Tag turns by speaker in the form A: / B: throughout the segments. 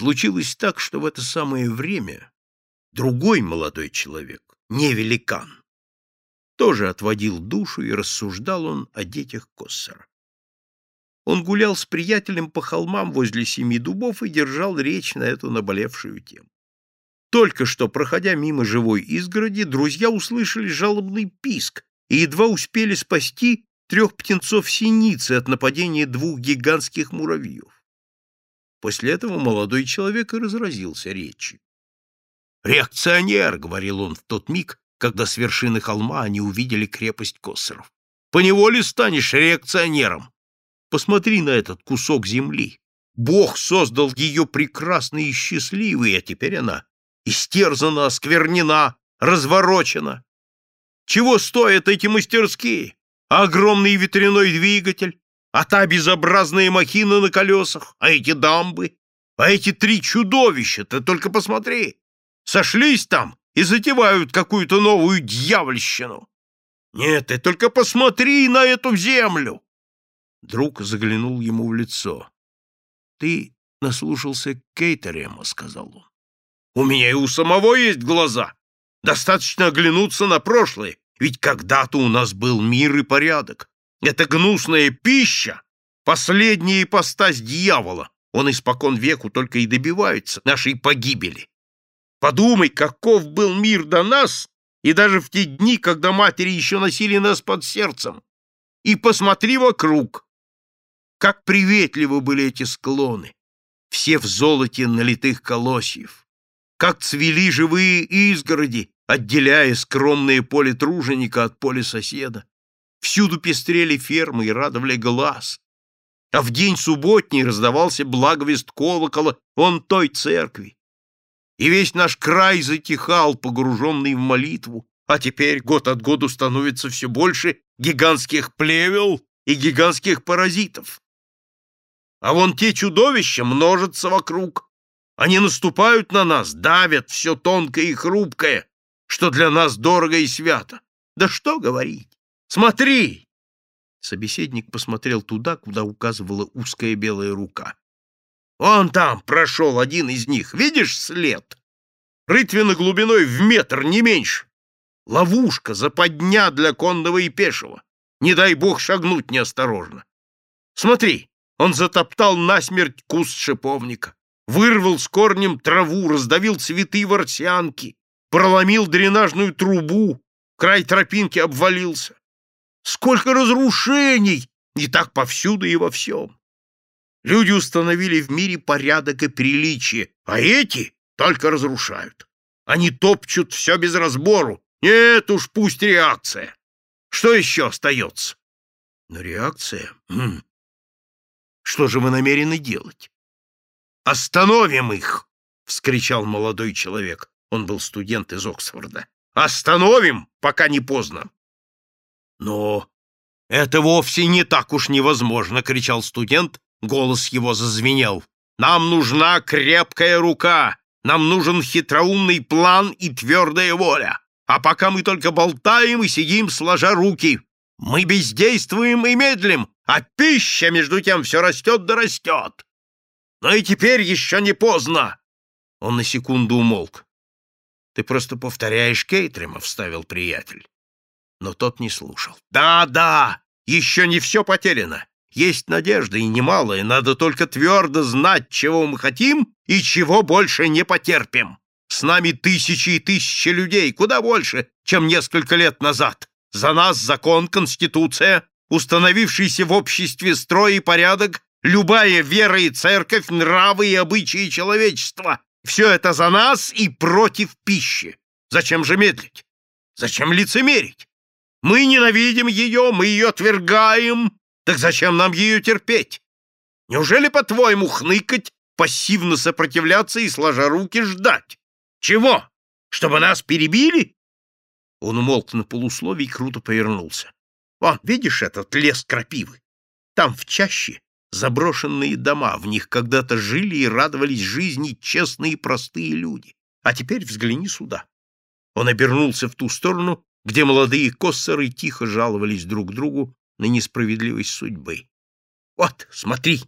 A: Случилось так, что в это самое время другой молодой человек, не великан, тоже отводил душу и рассуждал он о детях Коссера. Он гулял с приятелем по холмам возле семи дубов и держал речь на эту наболевшую тему. Только что, проходя мимо живой изгороди, друзья услышали жалобный писк и едва успели спасти трех птенцов синицы от нападения двух гигантских муравьев. После этого молодой человек и разразился речью. «Реакционер!» — говорил он в тот миг, когда с вершины холма они увидели крепость Коссеров. «Поневоле станешь реакционером! Посмотри на этот кусок земли! Бог создал ее прекрасной и счастливой, а теперь она истерзана, осквернена, разворочена. Чего стоят эти мастерские? Огромный ветряной двигатель, а та безобразная махина на колесах, а эти дамбы, а эти три чудовища, ты только посмотри. Сошлись там и затевают какую-то новую дьявольщину. Нет, ты только посмотри на эту землю. Друг заглянул ему в лицо. Ты наслушался Кейтерема, сказал он. У меня и у самого есть глаза. Достаточно оглянуться на прошлое, ведь когда-то у нас был мир и порядок. Это гнусная пища, последняя ипостась дьявола. Он испокон веку только и добивается нашей погибели. Подумай, каков был мир до нас, и даже в те дни, когда матери еще носили нас под сердцем. И посмотри вокруг. Как приветливы были эти склоны, все в золоте налитых колосьев как цвели живые изгороди, отделяя скромное поле труженика от поля соседа. Всюду пестрели фермы и радовали глаз. А в день субботний раздавался благовест колокола он той церкви. И весь наш край затихал, погруженный в молитву, а теперь год от года становится все больше гигантских плевел и гигантских паразитов. А вон те чудовища множатся вокруг, они наступают на нас, давят все тонкое и хрупкое, что для нас дорого и свято. Да что говорить? Смотри!» Собеседник посмотрел туда, куда указывала узкая белая рука. «Он там прошел один из них. Видишь след? Рытвина глубиной в метр, не меньше. Ловушка, западня для конного и пешего. Не дай бог шагнуть неосторожно. Смотри, он затоптал насмерть куст шиповника вырвал с корнем траву, раздавил цветы ворсянки, проломил дренажную трубу, край тропинки обвалился. Сколько разрушений! И так повсюду и во всем. Люди установили в мире порядок и приличие, а эти только разрушают. Они топчут все без разбору. Нет уж, пусть реакция. Что еще остается? Но реакция? М -м. Что же вы намерены делать? «Остановим их!» — вскричал молодой человек. Он был студент из Оксфорда. «Остановим, пока не поздно!» «Но это вовсе не так уж невозможно!» — кричал студент. Голос его зазвенел. «Нам нужна крепкая рука! Нам нужен хитроумный план и твердая воля! А пока мы только болтаем и сидим, сложа руки, мы бездействуем и медлим, а пища, между тем, все растет да растет!» Но и теперь еще не поздно!» Он на секунду умолк. «Ты просто повторяешь Кейтрема», — вставил приятель. Но тот не слушал. «Да, да, еще не все потеряно. Есть надежда, и немалая. Надо только твердо знать, чего мы хотим и чего больше не потерпим. С нами тысячи и тысячи людей, куда больше, чем несколько лет назад. За нас закон, конституция, установившийся в обществе строй и порядок, Любая вера и церковь, нравы и обычаи человечества — все это за нас и против пищи. Зачем же медлить? Зачем лицемерить? Мы ненавидим ее, мы ее отвергаем. Так зачем нам ее терпеть? Неужели, по-твоему, хныкать, пассивно сопротивляться и, сложа руки, ждать? Чего? Чтобы нас перебили? Он умолк на полусловие и круто повернулся. Вон, видишь этот лес крапивы? Там, в чаще, заброшенные дома, в них когда-то жили и радовались жизни честные и простые люди. А теперь взгляни сюда. Он обернулся в ту сторону, где молодые коссоры тихо жаловались друг другу на несправедливость судьбы. Вот, смотри,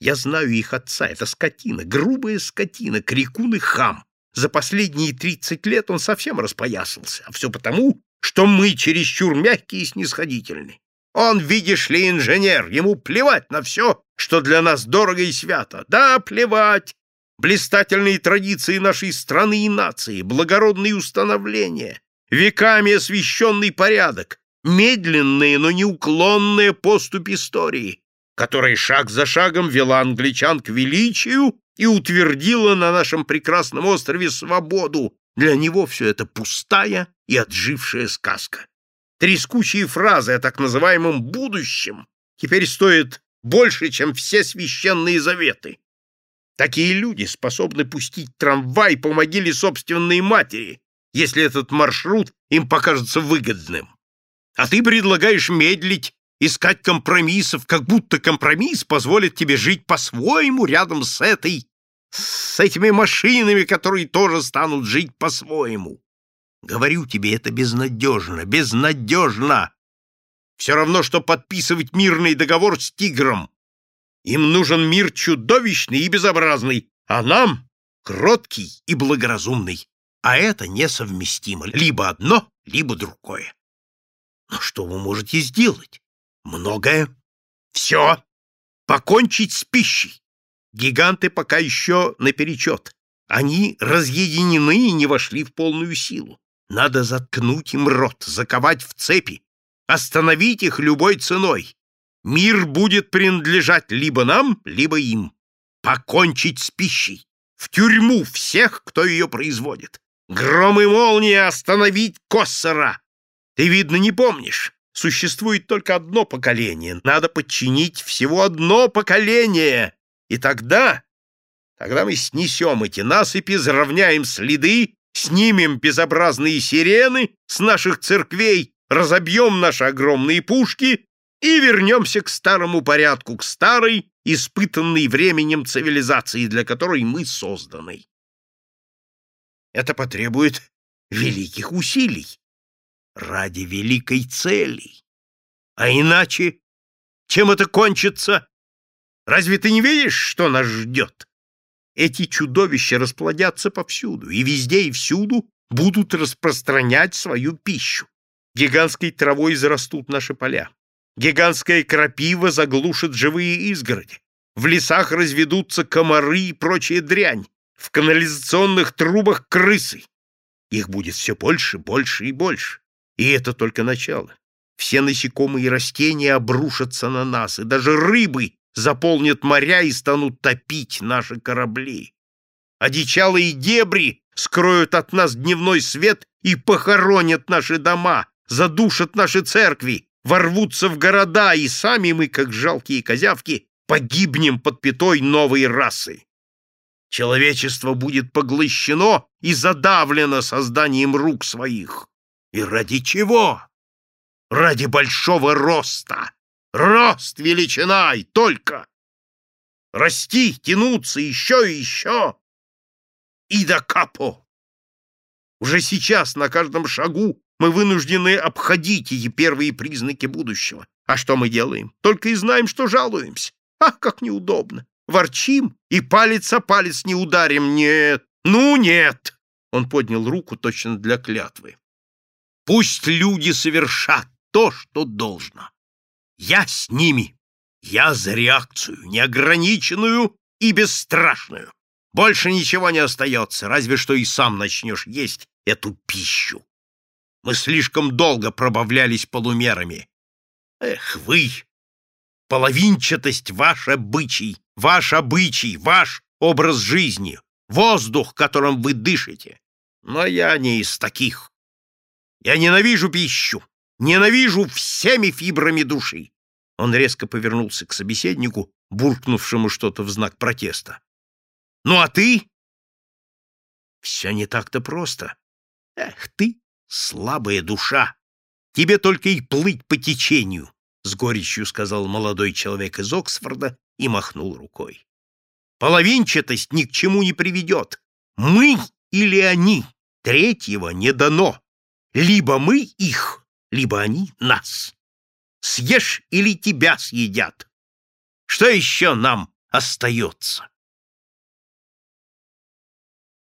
A: Я знаю их отца, это скотина, грубая скотина, крикун и хам. За последние тридцать лет он совсем распоясался, а все потому, что мы чересчур мягкие и снисходительны. Он, видишь ли, инженер, ему плевать на все, что для нас дорого и свято. Да, плевать. Блистательные традиции нашей страны и нации, благородные установления, веками освященный порядок, медленные, но неуклонная поступь истории, которая шаг за шагом вела англичан к величию и утвердила на нашем прекрасном острове свободу. Для него все это пустая и отжившая сказка. Трескучие фразы о так называемом «будущем» теперь стоят больше, чем все священные заветы. Такие люди способны пустить трамвай по могиле собственной матери, если этот маршрут им покажется выгодным. А ты предлагаешь медлить, искать компромиссов, как будто компромисс позволит тебе жить по-своему рядом с этой, с этими машинами, которые тоже станут жить по-своему. Говорю тебе, это безнадежно, безнадежно. Все равно, что подписывать мирный договор с тигром. Им нужен мир чудовищный и безобразный, а нам — кроткий и благоразумный. А это несовместимо. Либо одно, либо другое. Но что вы можете сделать? Многое. Все. Покончить с пищей. Гиганты пока еще наперечет. Они разъединены и не вошли в полную силу. Надо заткнуть им рот, заковать в цепи, остановить их любой ценой. Мир будет принадлежать либо нам, либо им. Покончить с пищей. В тюрьму всех, кто ее производит. Гром и молния остановить Коссора. Ты, видно, не помнишь. Существует только одно поколение. Надо подчинить всего одно поколение. И тогда... Тогда мы снесем эти насыпи, заровняем следы, снимем безобразные сирены с наших церквей, разобьем наши огромные пушки и вернемся к старому порядку, к старой, испытанной временем цивилизации, для которой мы созданы. Это потребует великих усилий ради великой цели. А иначе чем это кончится? Разве ты не видишь, что нас ждет? Эти чудовища расплодятся повсюду, и везде и всюду будут распространять свою пищу. Гигантской травой зарастут наши поля. Гигантская крапива заглушит живые изгороди. В лесах разведутся комары и прочая дрянь. В канализационных трубах крысы. Их будет все больше, больше и больше. И это только начало. Все насекомые и растения обрушатся на нас, и даже рыбы заполнят моря и станут топить наши корабли. Одичалые дебри скроют от нас дневной свет и похоронят наши дома, задушат наши церкви, ворвутся в города, и сами мы, как жалкие козявки, погибнем под пятой новой расы. Человечество будет поглощено и задавлено созданием рук своих. И ради чего? Ради большого роста. Рост, величина и только. Расти, тянуться еще и еще. И до капо. Уже сейчас на каждом шагу мы вынуждены обходить эти первые признаки будущего. А что мы делаем? Только и знаем, что жалуемся. Ах, как неудобно. Ворчим и палец о палец не ударим. Нет, ну нет. Он поднял руку точно для клятвы. Пусть люди совершат то, что должно. Я с ними. Я за реакцию, неограниченную и бесстрашную. Больше ничего не остается, разве что и сам начнешь есть эту пищу. Мы слишком долго пробавлялись полумерами. Эх, вы! Половинчатость — ваш обычай, ваш обычай, ваш образ жизни, воздух, которым вы дышите. Но я не из таких. Я ненавижу пищу, ненавижу всеми фибрами души. Он резко повернулся к собеседнику, буркнувшему что-то в знак протеста. Ну а ты? Все не так-то просто. Эх, ты слабая душа. Тебе только и плыть по течению, с горечью сказал молодой человек из Оксфорда и махнул рукой. Половинчатость ни к чему не приведет. Мы или они, третьего не дано. Либо мы их, либо они нас. Съешь или тебя съедят. Что еще нам остается.